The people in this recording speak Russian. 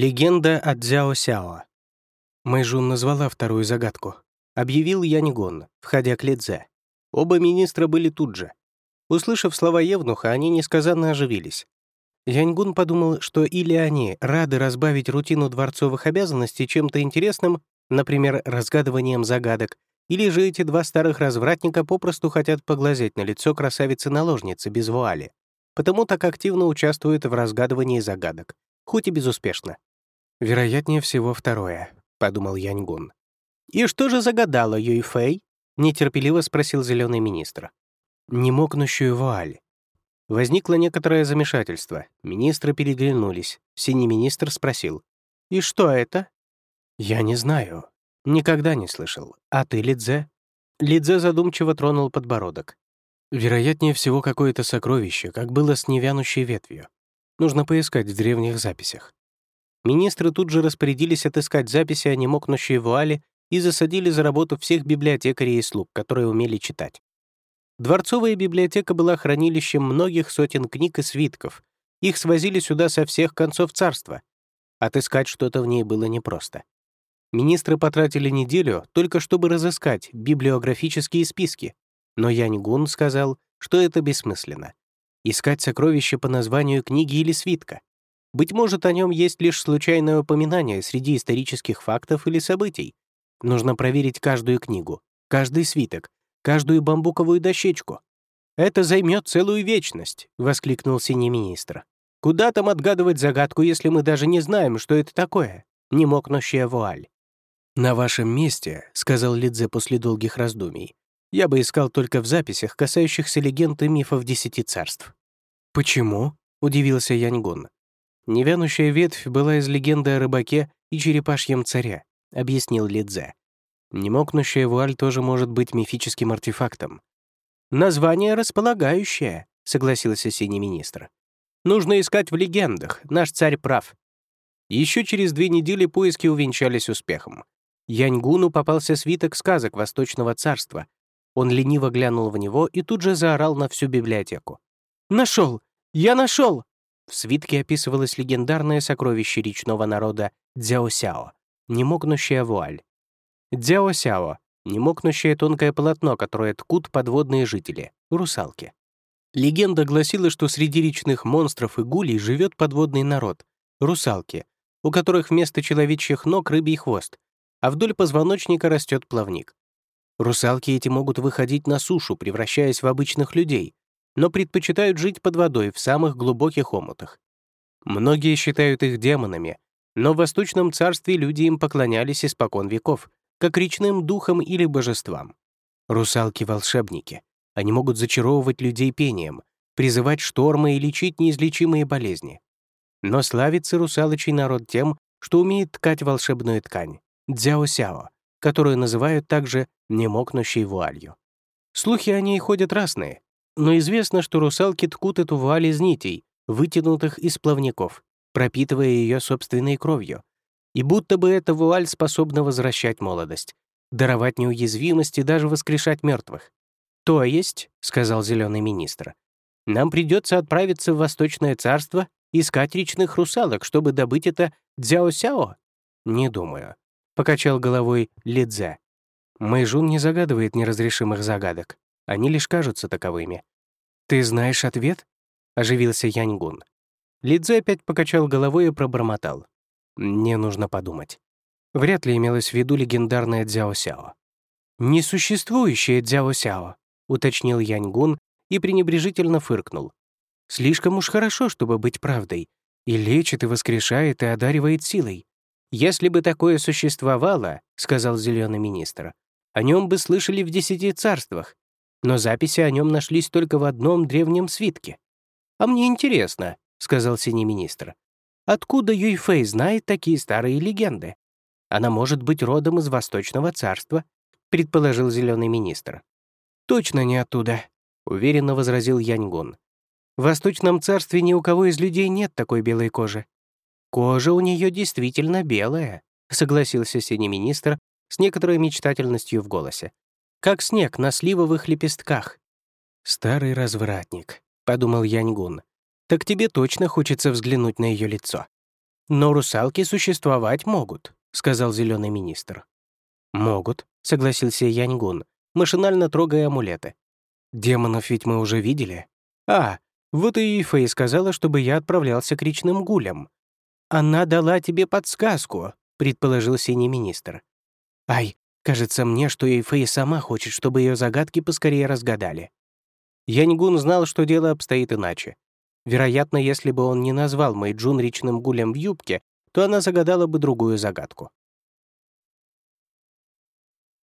Легенда от Дзяо Сяо. Мэйжун назвала вторую загадку. Объявил Янигон, входя к Лидзе. Оба министра были тут же. Услышав слова Евнуха, они несказанно оживились. Яньгун подумал, что или они рады разбавить рутину дворцовых обязанностей чем-то интересным, например, разгадыванием загадок, или же эти два старых развратника попросту хотят поглазеть на лицо красавицы-наложницы без вуали, потому так активно участвуют в разгадывании загадок, хоть и безуспешно. «Вероятнее всего второе», — подумал Яньгун. «И что же загадала Юйфэй?» — нетерпеливо спросил зеленый министр. «Немокнущую вуаль». Возникло некоторое замешательство. Министры переглянулись. Синий министр спросил. «И что это?» «Я не знаю. Никогда не слышал. А ты, Лидзе?» Лидзе задумчиво тронул подбородок. «Вероятнее всего, какое-то сокровище, как было с невянущей ветвью. Нужно поискать в древних записях». Министры тут же распорядились отыскать записи о немокнущей вуале и засадили за работу всех библиотекарей и слуг, которые умели читать. Дворцовая библиотека была хранилищем многих сотен книг и свитков. Их свозили сюда со всех концов царства. Отыскать что-то в ней было непросто. Министры потратили неделю только чтобы разыскать библиографические списки, но Янь Гун сказал, что это бессмысленно. Искать сокровища по названию книги или свитка. Быть может, о нем есть лишь случайное упоминание среди исторических фактов или событий. Нужно проверить каждую книгу, каждый свиток, каждую бамбуковую дощечку. «Это займет целую вечность», — воскликнул синий министр. «Куда там отгадывать загадку, если мы даже не знаем, что это такое? Немокнущая вуаль». «На вашем месте», — сказал Лидзе после долгих раздумий, «я бы искал только в записях, касающихся легенд и мифов десяти царств». «Почему?» — удивился Яньгун. «Невянущая ветвь была из легенды о рыбаке и черепашьем царе», — объяснил Лидзе. Немокнущая вуаль тоже может быть мифическим артефактом. «Название располагающее», — согласился синий министр. «Нужно искать в легендах, наш царь прав». Еще через две недели поиски увенчались успехом. Яньгуну попался свиток сказок Восточного царства. Он лениво глянул в него и тут же заорал на всю библиотеку. «Нашел! Я нашел!» В свитке описывалось легендарное сокровище речного народа Дзяосяо — немокнущая вуаль. Дзяо-сяо — немокнущее тонкое полотно, которое ткут подводные жители — русалки. Легенда гласила, что среди речных монстров и гулей живет подводный народ — русалки, у которых вместо человечьих ног рыбий хвост, а вдоль позвоночника растет плавник. Русалки эти могут выходить на сушу, превращаясь в обычных людей, но предпочитают жить под водой в самых глубоких омутах. Многие считают их демонами, но в Восточном царстве люди им поклонялись испокон веков, как речным духам или божествам. Русалки-волшебники. Они могут зачаровывать людей пением, призывать штормы и лечить неизлечимые болезни. Но славится русалочий народ тем, что умеет ткать волшебную ткань — дзяо-сяо, которую называют также немокнущей вуалью. Слухи о ней ходят разные, но известно, что русалки ткут эту вуаль из нитей, вытянутых из плавников, пропитывая ее собственной кровью, и будто бы эта вуаль способна возвращать молодость, даровать неуязвимость и даже воскрешать мертвых. «То есть», — сказал зеленый министр, «нам придется отправиться в Восточное царство, искать речных русалок, чтобы добыть это дзяо-сяо?» «Не думаю», — покачал головой Лидзе. «Мэйжун не загадывает неразрешимых загадок. Они лишь кажутся таковыми». «Ты знаешь ответ?» — оживился Яньгун. Лидзе опять покачал головой и пробормотал. Мне нужно подумать. Вряд ли имелось в виду легендарное Дзяо-Сяо. «Несуществующее Дзяо-Сяо», — уточнил Яньгун и пренебрежительно фыркнул. «Слишком уж хорошо, чтобы быть правдой. И лечит, и воскрешает, и одаривает силой. Если бы такое существовало, — сказал зеленый министр, — о нем бы слышали в десяти царствах, но записи о нем нашлись только в одном древнем свитке. «А мне интересно», — сказал синий министр, Откуда Юйфэй знает такие старые легенды? Она может быть родом из Восточного царства, предположил зеленый министр. Точно не оттуда, уверенно возразил Яньгун. В Восточном царстве ни у кого из людей нет такой белой кожи. Кожа у нее действительно белая, согласился синий министр с некоторой мечтательностью в голосе. Как снег на сливовых лепестках. Старый развратник, подумал Яньгун так тебе точно хочется взглянуть на ее лицо. «Но русалки существовать могут», — сказал зеленый министр. «Могут», — согласился Яньгун, машинально трогая амулеты. «Демонов ведь мы уже видели. А, вот и Фэй сказала, чтобы я отправлялся к речным гулям. Она дала тебе подсказку», — предположил синий министр. «Ай, кажется мне, что Эйфэй сама хочет, чтобы ее загадки поскорее разгадали». Яньгун знал, что дело обстоит иначе. Вероятно, если бы он не назвал Мэйджун речным гулем в юбке, то она загадала бы другую загадку.